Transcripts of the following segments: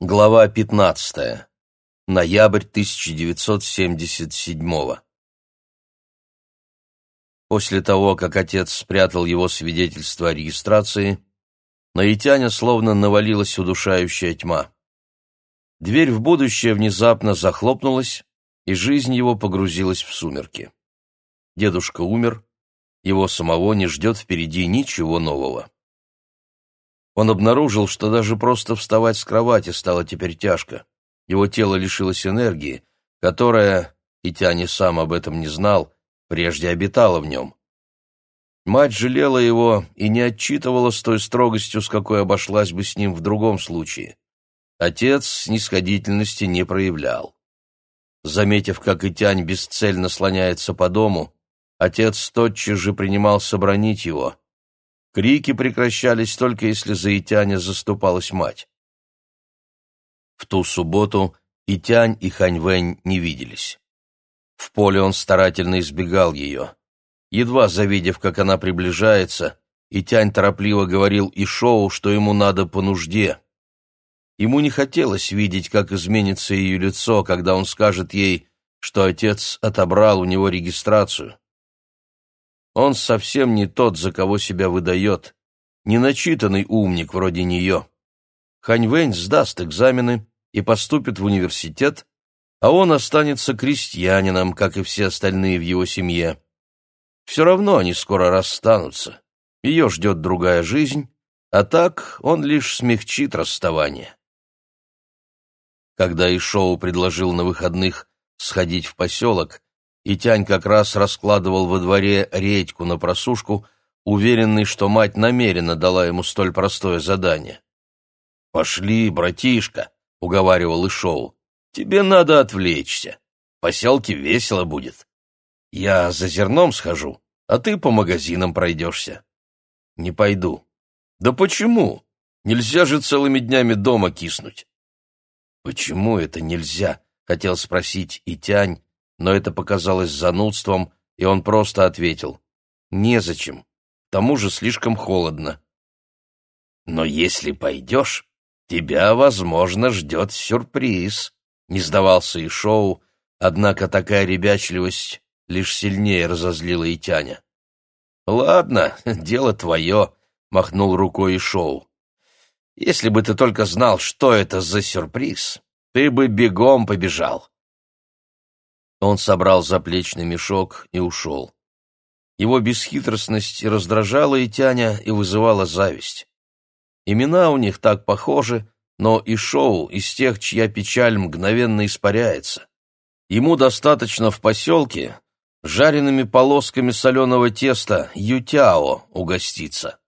Глава 15. Ноябрь 1977 После того, как отец спрятал его свидетельство о регистрации, на Итяня словно навалилась удушающая тьма. Дверь в будущее внезапно захлопнулась, и жизнь его погрузилась в сумерки. Дедушка умер, его самого не ждет впереди ничего нового. Он обнаружил, что даже просто вставать с кровати стало теперь тяжко. Его тело лишилось энергии, которая, и Тяни сам об этом не знал, прежде обитала в нем. Мать жалела его и не отчитывала с той строгостью, с какой обошлась бы с ним в другом случае. Отец снисходительности не проявлял. Заметив, как Итянь бесцельно слоняется по дому, отец тотчас же принимался бронить его. Крики прекращались только если за Итяня заступалась мать. В ту субботу Итянь и Ханьвэнь не виделись. В поле он старательно избегал ее. Едва завидев, как она приближается, Итянь торопливо говорил и Шоу, что ему надо по нужде. Ему не хотелось видеть, как изменится ее лицо, когда он скажет ей, что отец отобрал у него регистрацию. Он совсем не тот, за кого себя выдает, неначитанный умник вроде нее. Ханьвэнь сдаст экзамены и поступит в университет, а он останется крестьянином, как и все остальные в его семье. Все равно они скоро расстанутся. Ее ждет другая жизнь, а так он лишь смягчит расставание. Когда Ишоу предложил на выходных сходить в поселок, и Тянь как раз раскладывал во дворе редьку на просушку, уверенный, что мать намеренно дала ему столь простое задание. «Пошли, братишка», — уговаривал Ишоу, — «тебе надо отвлечься. В поселке весело будет. Я за зерном схожу, а ты по магазинам пройдешься». «Не пойду». «Да почему? Нельзя же целыми днями дома киснуть». «Почему это нельзя?» — хотел спросить и Тянь, но это показалось занудством, и он просто ответил. «Незачем. К тому же слишком холодно». «Но если пойдешь, тебя, возможно, ждет сюрприз», — не сдавался и Шоу, однако такая ребячливость лишь сильнее разозлила Итяня. «Ладно, дело твое», — махнул рукой и Шоу. «Если бы ты только знал, что это за сюрприз, ты бы бегом побежал». Он собрал заплечный мешок и ушел. Его бесхитростность раздражала и Тяня, и вызывала зависть. Имена у них так похожи, но и Шоу из тех, чья печаль мгновенно испаряется. Ему достаточно в поселке жареными полосками соленого теста ютяо угоститься.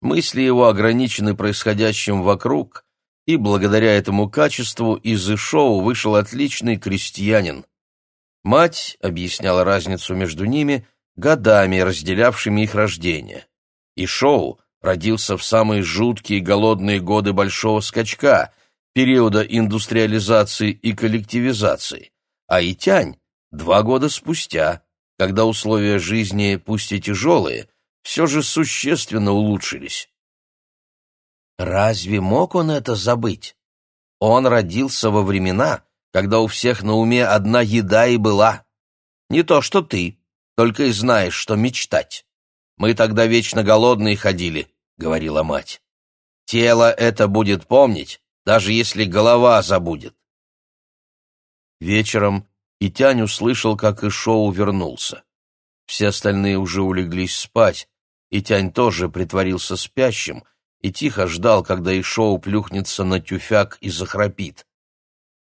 Мысли его ограничены происходящим вокруг, и благодаря этому качеству из Ишоу вышел отличный крестьянин. Мать объясняла разницу между ними годами, разделявшими их рождение. И Шоу родился в самые жуткие голодные годы Большого скачка, периода индустриализации и коллективизации, а Итянь — два года спустя, когда условия жизни, пусть и тяжелые, все же существенно улучшились. Разве мог он это забыть? Он родился во времена, когда у всех на уме одна еда и была. Не то что ты, только и знаешь, что мечтать. Мы тогда вечно голодные ходили, — говорила мать. Тело это будет помнить, даже если голова забудет. Вечером Итянь услышал, как Ишоу вернулся. Все остальные уже улеглись спать, Итянь тоже притворился спящим и тихо ждал, когда Ишоу плюхнется на тюфяк и захрапит.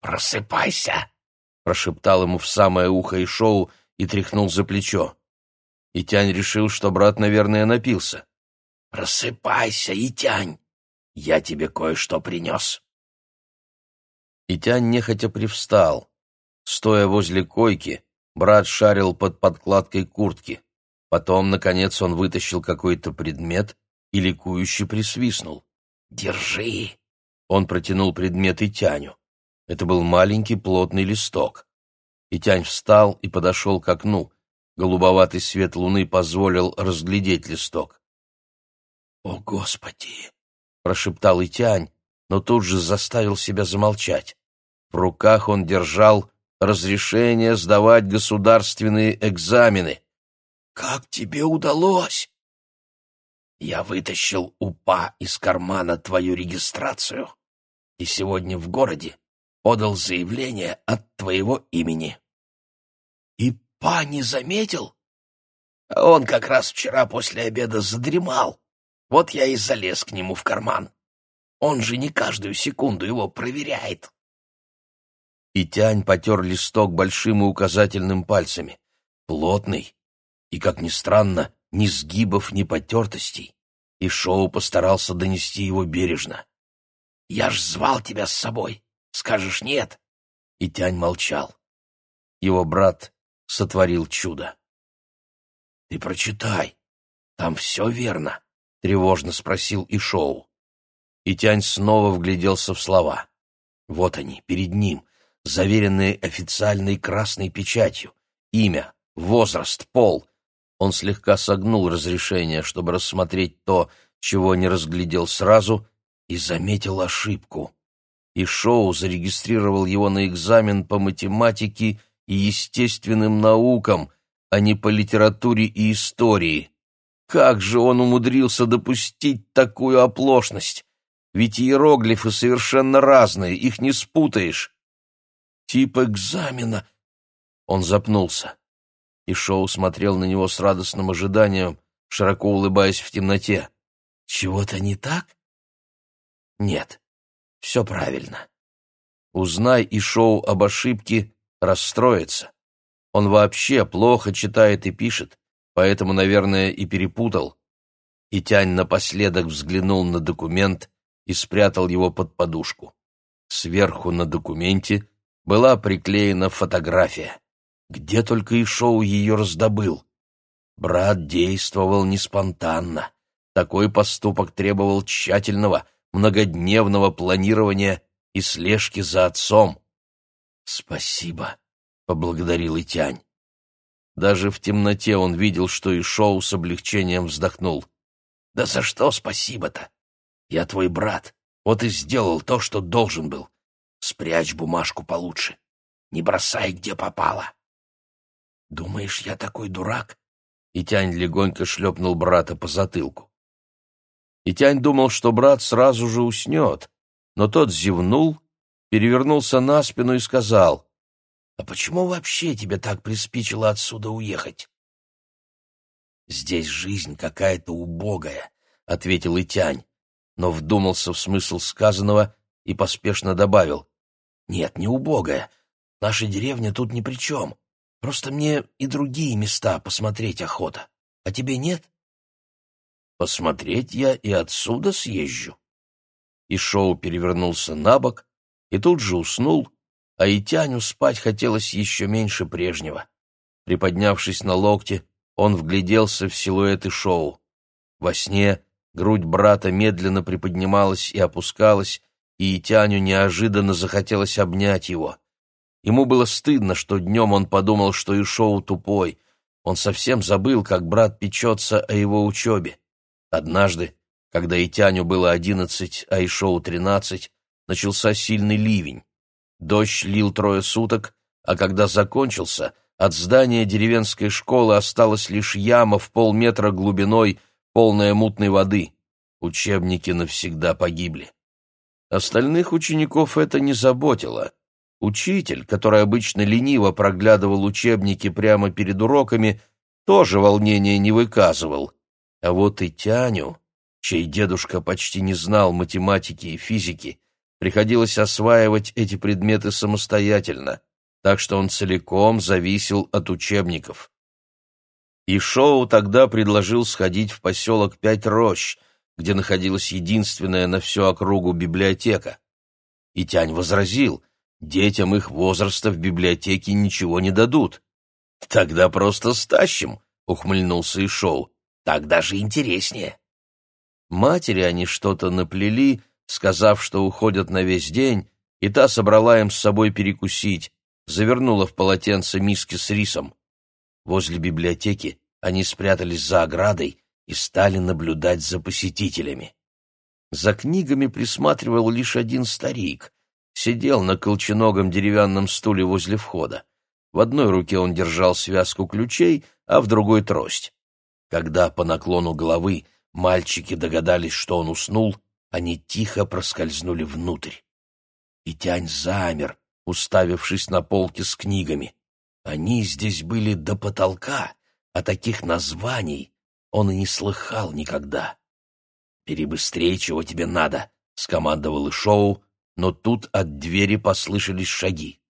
«Просыпайся!» — прошептал ему в самое ухо Ишоу и тряхнул за плечо. Итянь решил, что брат, наверное, напился. «Просыпайся, Итянь! Я тебе кое-что принес!» Итянь нехотя привстал. Стоя возле койки, брат шарил под подкладкой куртки. Потом, наконец, он вытащил какой-то предмет и ликующе присвистнул. «Держи!» Он протянул предмет Итяню. Это был маленький плотный листок. Итянь встал и подошел к окну. Голубоватый свет луны позволил разглядеть листок. «О, Господи!» — прошептал Итянь, но тут же заставил себя замолчать. В руках он держал разрешение сдавать государственные экзамены. «Как тебе удалось?» «Я вытащил УПА из кармана твою регистрацию и сегодня в городе подал заявление от твоего имени». «И Па не заметил?» Он как раз вчера после обеда задремал. Вот я и залез к нему в карман. Он же не каждую секунду его проверяет. И Тянь потер листок большим и указательным пальцами. Плотный. И, как ни странно, ни сгибов, ни потертостей. И Шоу постарался донести его бережно. «Я ж звал тебя с собой. Скажешь нет?» И Тянь молчал. Его брат сотворил чудо. «Ты прочитай. Там все верно», — тревожно спросил Ишоу. И Тянь снова вгляделся в слова. Вот они, перед ним, заверенные официальной красной печатью. Имя, возраст, пол. Он слегка согнул разрешение, чтобы рассмотреть то, чего не разглядел сразу, и заметил ошибку. И Шоу зарегистрировал его на экзамен по математике и естественным наукам, а не по литературе и истории. Как же он умудрился допустить такую оплошность? Ведь иероглифы совершенно разные, их не спутаешь. Тип экзамена. Он запнулся. И Шоу смотрел на него с радостным ожиданием, широко улыбаясь в темноте. Чего-то не так? Нет, все правильно. Узнай и Шоу об ошибке, расстроится. Он вообще плохо читает и пишет, поэтому, наверное, и перепутал. И Тянь напоследок взглянул на документ и спрятал его под подушку. Сверху на документе была приклеена фотография. Где только Ишоу ее раздобыл. Брат действовал не спонтанно. Такой поступок требовал тщательного, многодневного планирования и слежки за отцом. «Спасибо», поблагодарил Итянь. Даже в темноте он видел, что и Шоу с облегчением вздохнул. «Да за что спасибо-то? Я твой брат, вот и сделал то, что должен был. Спрячь бумажку получше. Не бросай, где попало». «Думаешь, я такой дурак?» Итянь легонько шлепнул брата по затылку. Итянь думал, что брат сразу же уснет, но тот зевнул, перевернулся на спину и сказал — а почему вообще тебе так приспичило отсюда уехать? Здесь жизнь какая-то убогая, ответил Итянь, но вдумался в смысл сказанного и поспешно добавил: Нет, не убогая. Наша деревня тут ни при чем. Просто мне и другие места посмотреть охота. А тебе нет? Посмотреть я и отсюда съезжу. И Шоу перевернулся на бок и тут же уснул, а Итяню спать хотелось еще меньше прежнего. Приподнявшись на локте, он вгляделся в силуэты шоу. Во сне грудь брата медленно приподнималась и опускалась, и Итяню неожиданно захотелось обнять его. Ему было стыдно, что днем он подумал, что и шоу тупой. Он совсем забыл, как брат печется о его учебе. Однажды, когда Итяню было одиннадцать, а Ишоу тринадцать, начался сильный ливень. Дождь лил трое суток, а когда закончился, от здания деревенской школы осталась лишь яма в полметра глубиной, полная мутной воды. Учебники навсегда погибли. Остальных учеников это не заботило. Учитель, который обычно лениво проглядывал учебники прямо перед уроками, тоже волнения не выказывал. А вот и Тяню, чей дедушка почти не знал математики и физики, приходилось осваивать эти предметы самостоятельно, так что он целиком зависел от учебников. И Шоу тогда предложил сходить в поселок Пять Рощ, где находилась единственная на всю округу библиотека. И Тянь возразил, детям их возраста в библиотеке ничего не дадут. «Тогда просто стащим», — ухмыльнулся и Шоу. «Так даже интереснее». Матери они что-то наплели, сказав, что уходят на весь день, и та собрала им с собой перекусить, завернула в полотенце миски с рисом. Возле библиотеки они спрятались за оградой и стали наблюдать за посетителями. За книгами присматривал лишь один старик. Сидел на колченогом деревянном стуле возле входа. В одной руке он держал связку ключей, а в другой — трость. Когда по наклону головы мальчики догадались, что он уснул, они тихо проскользнули внутрь. И Тянь замер, уставившись на полки с книгами. Они здесь были до потолка, а таких названий он и не слыхал никогда. «Перебыстрее, чего тебе надо», — скомандовал Ишоу, но тут от двери послышались шаги.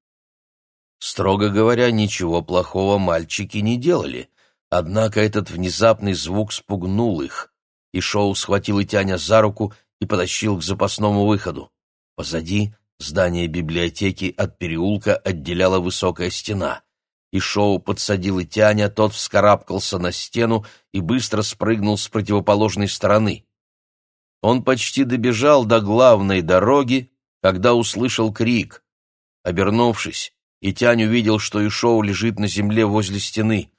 Строго говоря, ничего плохого мальчики не делали, однако этот внезапный звук спугнул их, и Шоу схватил Итяня за руку и потащил к запасному выходу. Позади здание библиотеки от переулка отделяла высокая стена. И Шоу подсадил Итяня, тот вскарабкался на стену и быстро спрыгнул с противоположной стороны. Он почти добежал до главной дороги, когда услышал крик. Обернувшись, и Тянь увидел, что Ишоу лежит на земле возле стены.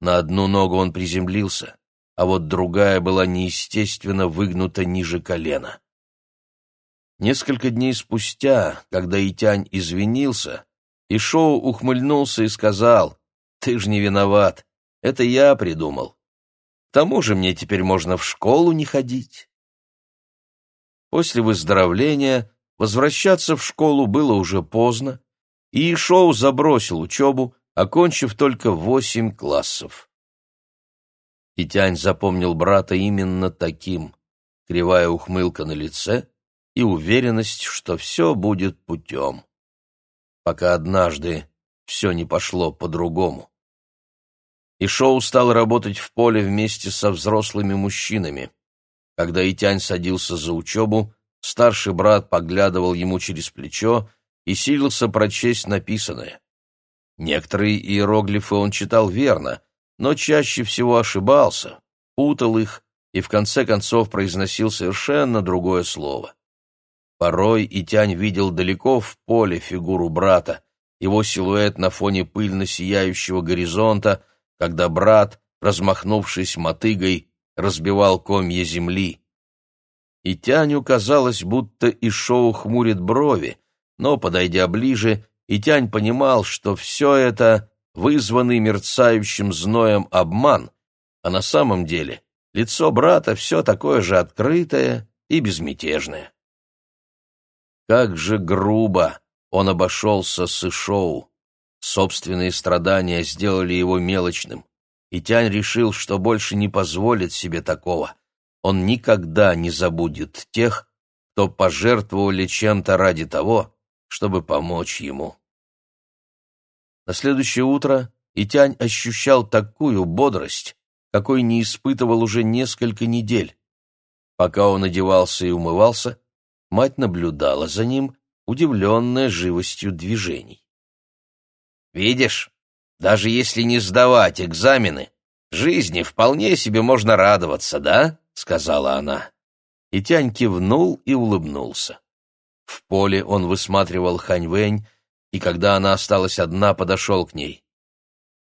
На одну ногу он приземлился, а вот другая была неестественно выгнута ниже колена. Несколько дней спустя, когда Итянь извинился, Ишоу ухмыльнулся и сказал, «Ты ж не виноват, это я придумал. К тому же мне теперь можно в школу не ходить». После выздоровления возвращаться в школу было уже поздно, и Шоу забросил учебу, окончив только восемь классов. И Тянь запомнил брата именно таким, кривая ухмылка на лице и уверенность, что все будет путем. Пока однажды все не пошло по-другому. И Шоу стал работать в поле вместе со взрослыми мужчинами. Когда Итянь садился за учебу, старший брат поглядывал ему через плечо и силился прочесть написанное. Некоторые иероглифы он читал верно, но чаще всего ошибался, путал их и в конце концов произносил совершенно другое слово. Порой Итянь видел далеко в поле фигуру брата, его силуэт на фоне пыльно-сияющего горизонта, когда брат, размахнувшись мотыгой, разбивал комья земли. И Тяню казалось, будто Ишоу хмурит брови, но, подойдя ближе, Итянь понимал, что все это вызванный мерцающим зноем обман, а на самом деле лицо брата все такое же открытое и безмятежное. Как же грубо он обошелся с Ишоу. Собственные страдания сделали его мелочным, и Тянь решил, что больше не позволит себе такого. Он никогда не забудет тех, кто пожертвовали чем-то ради того, чтобы помочь ему. На следующее утро Итянь ощущал такую бодрость, какой не испытывал уже несколько недель. Пока он одевался и умывался, мать наблюдала за ним, удивленная живостью движений. «Видишь, даже если не сдавать экзамены, жизни вполне себе можно радоваться, да?» — сказала она. И Тянь кивнул и улыбнулся. В поле он высматривал Хань Вэнь, и когда она осталась одна, подошел к ней.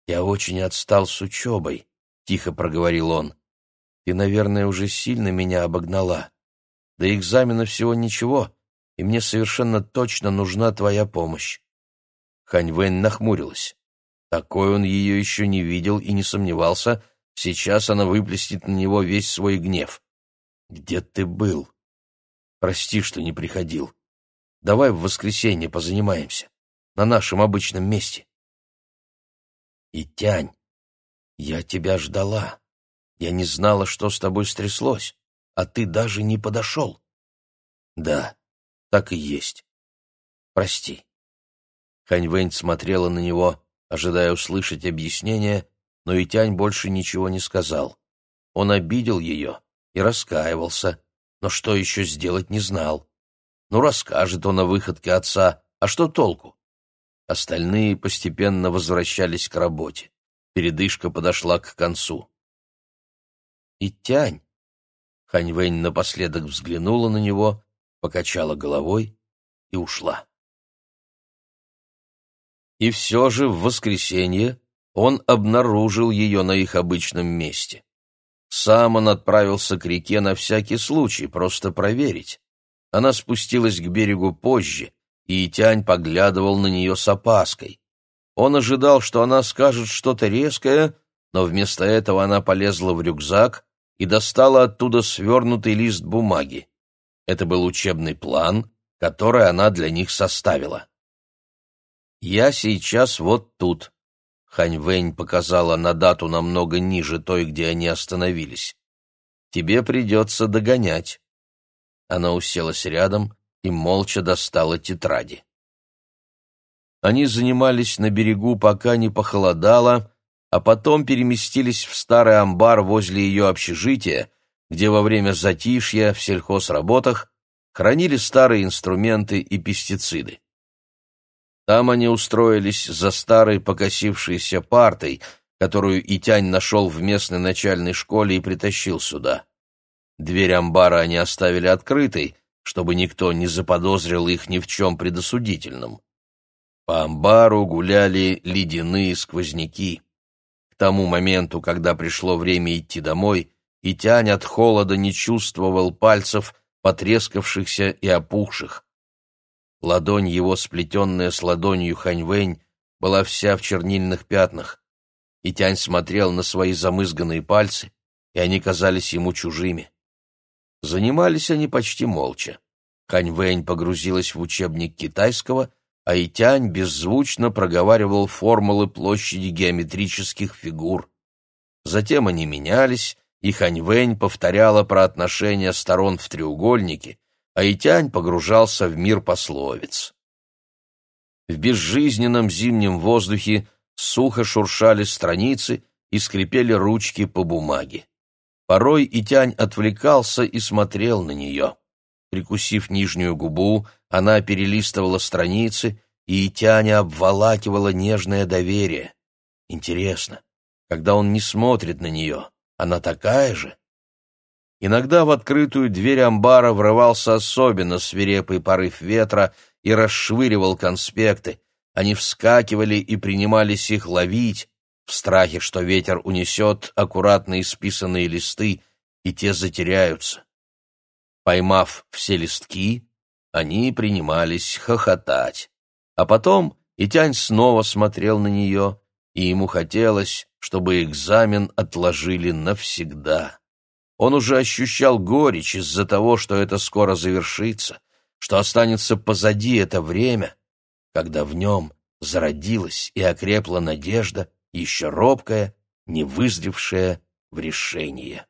«Я очень отстал с учебой», — тихо проговорил он. «Ты, наверное, уже сильно меня обогнала. До экзамена всего ничего, и мне совершенно точно нужна твоя помощь». Хань Вэнь нахмурилась. Такой он ее еще не видел и не сомневался, сейчас она выплеснет на него весь свой гнев. «Где ты был?» «Прости, что не приходил. Давай в воскресенье позанимаемся. На нашем обычном месте. И тянь, я тебя ждала. Я не знала, что с тобой стряслось, а ты даже не подошел. Да, так и есть. Прости. Хань Вэнь смотрела на него, ожидая услышать объяснение, но и Тянь больше ничего не сказал. Он обидел ее и раскаивался, но что еще сделать не знал. Ну, расскажет он о выходке отца, а что толку? Остальные постепенно возвращались к работе. Передышка подошла к концу. «И тянь!» Хань Вэнь напоследок взглянула на него, покачала головой и ушла. И все же в воскресенье он обнаружил ее на их обычном месте. Сам он отправился к реке на всякий случай, просто проверить. Она спустилась к берегу позже, и Тянь поглядывал на нее с опаской. Он ожидал, что она скажет что-то резкое, но вместо этого она полезла в рюкзак и достала оттуда свернутый лист бумаги. Это был учебный план, который она для них составила. «Я сейчас вот тут», — Хань Вэнь показала на дату намного ниже той, где они остановились. «Тебе придется догонять». Она уселась рядом и молча достала тетради. Они занимались на берегу, пока не похолодало, а потом переместились в старый амбар возле ее общежития, где во время затишья в сельхозработах хранили старые инструменты и пестициды. Там они устроились за старой покосившейся партой, которую Итянь нашел в местной начальной школе и притащил сюда. Дверь амбара они оставили открытой, чтобы никто не заподозрил их ни в чем предосудительном. По амбару гуляли ледяные сквозняки. К тому моменту, когда пришло время идти домой, Итянь от холода не чувствовал пальцев, потрескавшихся и опухших. Ладонь его, сплетенная с ладонью Ханьвэнь, была вся в чернильных пятнах. Итянь смотрел на свои замызганные пальцы, и они казались ему чужими. Занимались они почти молча. Хань Вэнь погрузилась в учебник китайского, а Итянь беззвучно проговаривал формулы площади геометрических фигур. Затем они менялись, и Хань Вэнь повторяла про отношения сторон в треугольнике, а Итянь погружался в мир пословиц. В безжизненном зимнем воздухе сухо шуршали страницы и скрипели ручки по бумаге. Порой Итянь отвлекался и смотрел на нее. Прикусив нижнюю губу, она перелистывала страницы, и Итяня обволакивала нежное доверие. Интересно, когда он не смотрит на нее, она такая же? Иногда в открытую дверь амбара врывался особенно свирепый порыв ветра и расшвыривал конспекты. Они вскакивали и принимались их ловить, в страхе, что ветер унесет аккуратно исписанные листы, и те затеряются. Поймав все листки, они принимались хохотать. А потом Итянь снова смотрел на нее, и ему хотелось, чтобы экзамен отложили навсегда. Он уже ощущал горечь из-за того, что это скоро завершится, что останется позади это время, когда в нем зародилась и окрепла надежда, еще робкая, не вызревшая в решение.